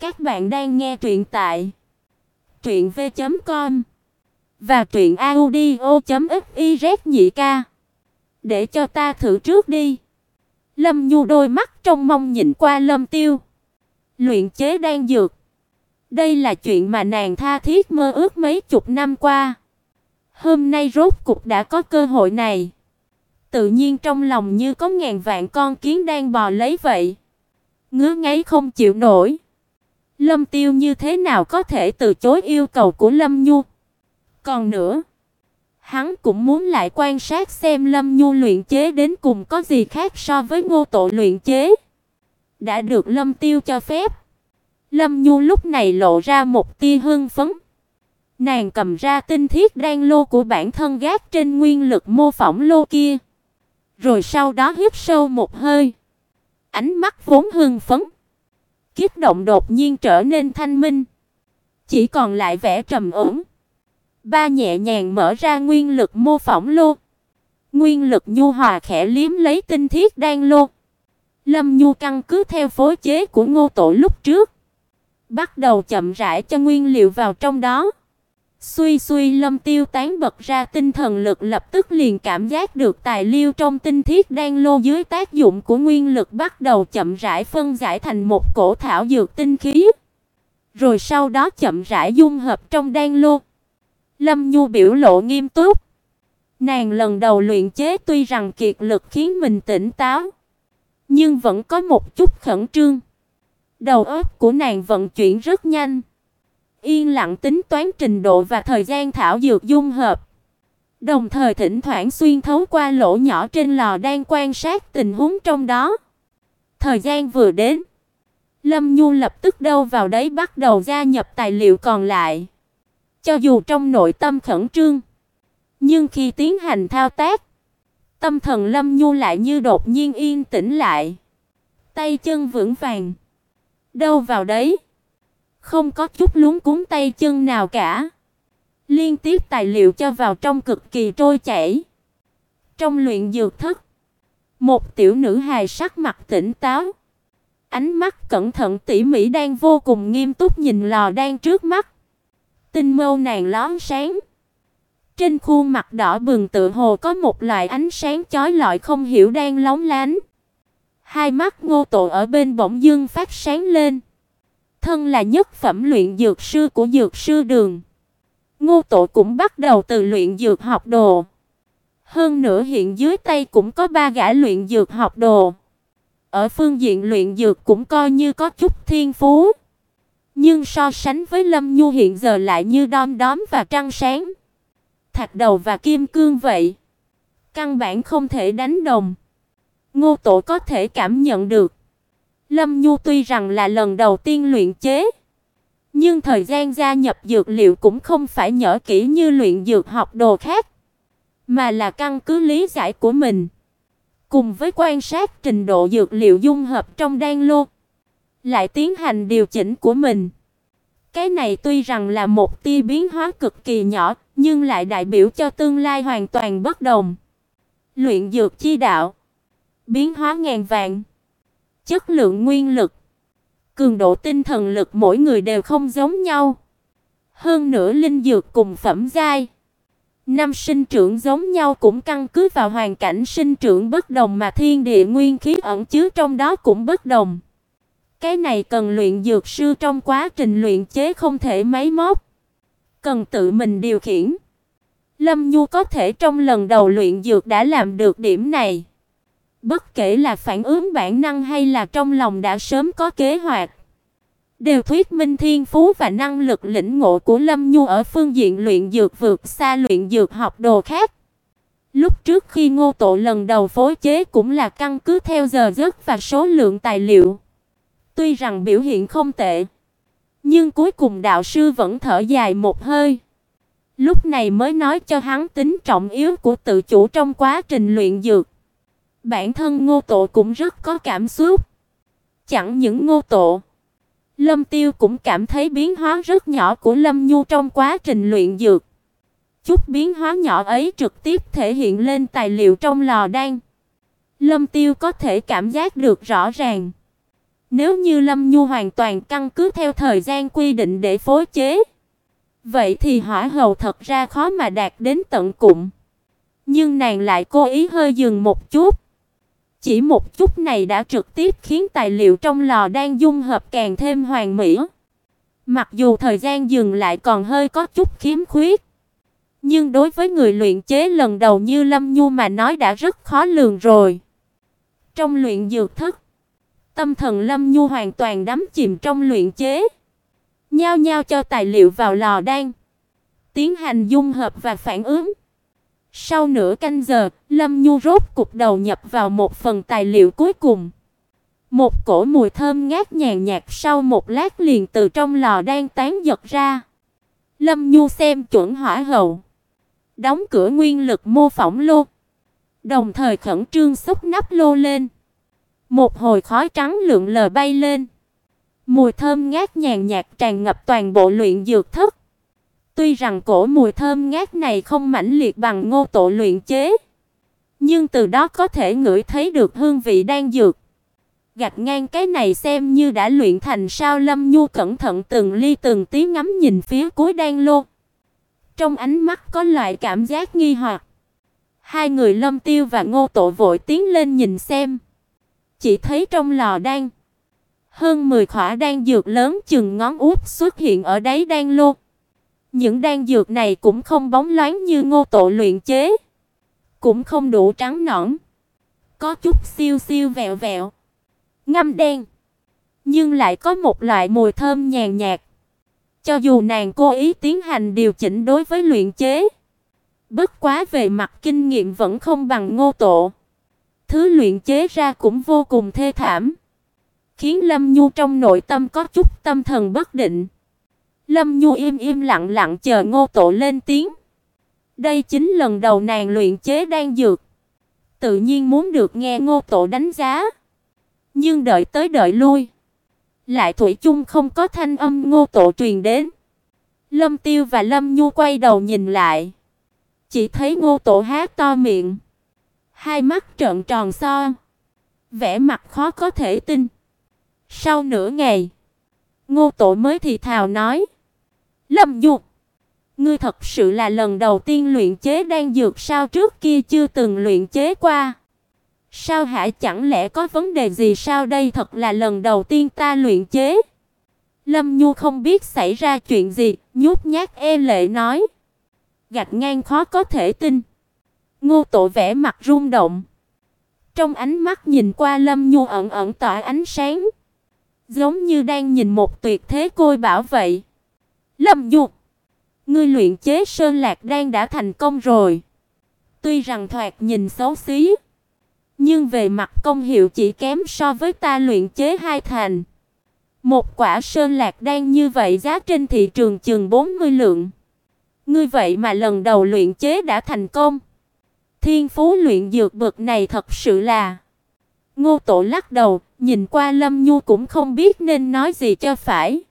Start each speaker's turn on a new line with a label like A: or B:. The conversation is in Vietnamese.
A: Các bạn đang nghe truyện tại truyện v.com và truyện audio.fiz nhị ca. Để cho ta thử trước đi. Lâm Nhu đôi mắt trong mong nhìn qua Lâm Tiêu. Luyện chế đang dược. Đây là chuyện mà nàng tha thiết mơ ước mấy chục năm qua. Hôm nay rốt cục đã có cơ hội này. Tự nhiên trong lòng như có ngàn vạn con kiến đang bò lấy vậy. Ngứa ngáy không chịu nổi. Lâm Tiêu như thế nào có thể từ chối yêu cầu của Lâm Nhu? Còn nữa, hắn cũng muốn lại quan sát xem Lâm Nhu luyện chế đến cùng có gì khác so với Ngô Tổ luyện chế. Đã được Lâm Tiêu cho phép. Lâm Nhu lúc này lộ ra một tia hưng phấn. Nàng cầm ra tinh thiết đan lô của bản thân gác trên nguyên lực mô phỏng lô kia. Rồi sau đó hít sâu một hơi. Ánh mắt vốn hưng phấn, kích động đột nhiên trở nên thanh minh, chỉ còn lại vẻ trầm ổn. Ba nhẹ nhàng mở ra nguyên lực mô phỏng lô. Nguyên lực nhu hòa khẽ liếm lấy tinh thiết đan lô. Lâm Nhu căn cứ theo phối chế của Ngô Tổ lúc trước, bắt đầu chậm rãi cho nguyên liệu vào trong đó. Suy suy Lâm Tiêu tán bật ra tinh thần lực lập tức liền cảm giác được tài liệu trong tinh thiết đang lô dưới tác dụng của nguyên lực bắt đầu chậm rãi phân giải thành một cổ thảo dược tinh khí. Rồi sau đó chậm rãi dung hợp trong đan lô. Lâm Nhu biểu lộ nghiêm túc. Nàng lần đầu luyện chế tuy rằng kiệt lực khiến mình tỉnh táo, nhưng vẫn có một chút khẩn trương. Đầu óc của nàng vận chuyển rất nhanh yên lặng tính toán trình độ và thời gian thảo dược dung hợp. Đồng thời thỉnh thoảng xuyên thấu qua lỗ nhỏ trên lò đang quan sát tình huống trong đó. Thời gian vừa đến, Lâm Nhu lập tức đâu vào đấy bắt đầu gia nhập tài liệu còn lại. Cho dù trong nội tâm khẩn trương, nhưng khi tiến hành thao tác, tâm thần Lâm Nhu lại như đột nhiên yên tĩnh lại. Tay chân vững vàng. Đâu vào đấy không có chút luống cuống tay chân nào cả. Liên tiếp tài liệu cho vào trong cực kỳ trôi chảy. Trong luyện dược thất, một tiểu nữ hài sắc mặt tỉnh táo, ánh mắt cẩn thận tỉ mỉ đang vô cùng nghiêm túc nhìn lò đang trước mắt. Tinh mâu nàng lóe sáng. Trên khuôn mặt đỏ bừng tự hồ có một loại ánh sáng chói lọi không hiểu đang lóng lánh. Hai mắt Ngô Tổ ở bên bỗng dưng phát sáng lên thân là nhất phẩm luyện dược sư của dược sư đường. Ngô Tổ cũng bắt đầu từ luyện dược học đồ. Hơn nữa hiện dưới tay cũng có ba gã luyện dược học đồ. Ở phương diện luyện dược cũng coi như có chút thiên phú. Nhưng so sánh với Lâm Nhu hiện giờ lại như đom đóm và trăng sáng. Thạch đầu và kim cương vậy. Căn bản không thể đánh đồng. Ngô Tổ có thể cảm nhận được. Lâm Nhu tuy rằng là lần đầu tiên luyện chế, nhưng thời gian gia nhập dược liệu cũng không phải nhỏ kỹ như luyện dược học đồ khác, mà là căn cứ lý giải của mình, cùng với quan sát trình độ dược liệu dung hợp trong đan lô, lại tiến hành điều chỉnh của mình. Cái này tuy rằng là một tia biến hóa cực kỳ nhỏ, nhưng lại đại biểu cho tương lai hoàn toàn bất đồng. Luyện dược chi đạo, biến hóa ngàn vạn chất lượng nguyên lực, cường độ tinh thần lực mỗi người đều không giống nhau. Hơn nữa linh dược cùng phẩm giai, năm sinh trưởng giống nhau cũng căn cứ vào hoàn cảnh sinh trưởng bất đồng mà thiên địa nguyên khí ẩn chứa trong đó cũng bất đồng. Cái này cần luyện dược sư trong quá trình luyện chế không thể máy móc, cần tự mình điều khiển. Lâm Nhu có thể trong lần đầu luyện dược đã làm được điểm này. Bất kể là phản ứng bản năng hay là trong lòng đã sớm có kế hoạch, đều thuyết minh thiên phú và năng lực lĩnh ngộ của Lâm Nhu ở phương diện luyện dược vượt xa luyện dược học đồ khác. Lúc trước khi Ngô Tổ lần đầu phối chế cũng là căn cứ theo giờ giấc và số lượng tài liệu. Tuy rằng biểu hiện không tệ, nhưng cuối cùng đạo sư vẫn thở dài một hơi. Lúc này mới nói cho hắn tính trọng yếu của tự chủ trong quá trình luyện dược. Bản thân Ngô Tổ cũng rất có cảm xúc. Chẳng những Ngô Tổ, Lâm Tiêu cũng cảm thấy biến hóa rất nhỏ của Lâm Nhu trong quá trình luyện dược. Chút biến hóa nhỏ ấy trực tiếp thể hiện lên tài liệu trong lò đan. Lâm Tiêu có thể cảm giác được rõ ràng. Nếu như Lâm Nhu hoàn toàn căn cứ theo thời gian quy định để phối chế, vậy thì hỏa hầu thật ra khó mà đạt đến tận cùng. Nhưng nàng lại cố ý hơi dừng một chút. Chỉ một chút này đã trực tiếp khiến tài liệu trong lò đang dung hợp càng thêm hoàn mỹ. Mặc dù thời gian dừng lại còn hơi có chút khiếm khuyết, nhưng đối với người luyện chế lần đầu như Lâm Nhu mà nói đã rất khó lường rồi. Trong luyện dược thất, tâm thần Lâm Nhu hoàn toàn đắm chìm trong luyện chế, nhao nhao cho tài liệu vào lò đan, tiến hành dung hợp và phản ứng. Sau nửa canh giờ, Lâm Nhu rốt cục đầu nhập vào một phần tài liệu cuối cùng. Một cổ mùi thơm ngát nhàn nhạt sau một lát liền từ trong lò đang tán giật ra. Lâm Nhu xem chuẩn hỏa hậu, đóng cửa nguyên lực mô phỏng lô, đồng thời khẩn trương xúc nắp lô lên. Một hồi khói trắng lượn lờ bay lên. Mùi thơm ngát nhàn nhạt tràn ngập toàn bộ luyện dược thất. Tuy rằng cổ mùi thơm ngát này không mãnh liệt bằng ngô tổ luyện chế, nhưng từ đó có thể ngửi thấy được hương vị đang dược. Gạch ngang cái này xem như đã luyện thành sao Lâm Nhu cẩn thận từng ly từng tí ngắm nhìn phía cuối đan lô. Trong ánh mắt có loại cảm giác nghi hoặc. Hai người Lâm Tiêu và Ngô Tổ vội tiến lên nhìn xem. Chỉ thấy trong lò đan hơn 10 khỏa đan dược lớn chừng ngón út xuất hiện ở đáy đan lô. Những đan dược này cũng không bóng loáng như Ngô Tổ luyện chế, cũng không đủ trắng nõn, có chút siêu siêu vẹo vẹo, ngâm đen, nhưng lại có một loại mùi thơm nhàn nhạt. Cho dù nàng cố ý tiến hành điều chỉnh đối với luyện chế, bất quá về mặt kinh nghiệm vẫn không bằng Ngô Tổ. Thứ luyện chế ra cũng vô cùng thê thảm, khiến Lâm Nhu trong nội tâm có chút tâm thần bất định. Lâm Nhu im im lặng lặng chờ Ngô Tổ lên tiếng. Đây chính lần đầu nàng luyện chế đan dược, tự nhiên muốn được nghe Ngô Tổ đánh giá. Nhưng đợi tới đợi lui, lại thủy chung không có thanh âm Ngô Tổ truyền đến. Lâm Tiêu và Lâm Nhu quay đầu nhìn lại, chỉ thấy Ngô Tổ há to miệng, hai mắt trợn tròn so, vẻ mặt khó có thể tin. Sau nửa ngày, Ngô Tổ mới thì thào nói: Lâm Dục, ngươi thật sự là lần đầu tiên luyện chế đan dược sao trước kia chưa từng luyện chế qua? Sao hả chẳng lẽ có vấn đề gì sao đây thật là lần đầu tiên ta luyện chế? Lâm Nhu không biết xảy ra chuyện gì, nhút nhát e lệ nói. Gạch ngang khó có thể tin. Ngô Tổ vẻ mặt rung động. Trong ánh mắt nhìn qua Lâm Nhu ẩn ẩn tỏa ánh sáng, giống như đang nhìn một tuyệt thế côi bảo vậy. Lâm Dục, ngươi luyện chế sơn lạc đan đã thành công rồi. Tuy rằng thoạt nhìn xấu xí, nhưng về mặt công hiệu chỉ kém so với ta luyện chế hai thành. Một quả sơn lạc đan như vậy giá trên thị trường chừng 40 lượng. Ngươi vậy mà lần đầu luyện chế đã thành công. Thiên phú luyện dược bậc này thật sự là Ngô Tổ lắc đầu, nhìn qua Lâm Nhu cũng không biết nên nói gì cho phải.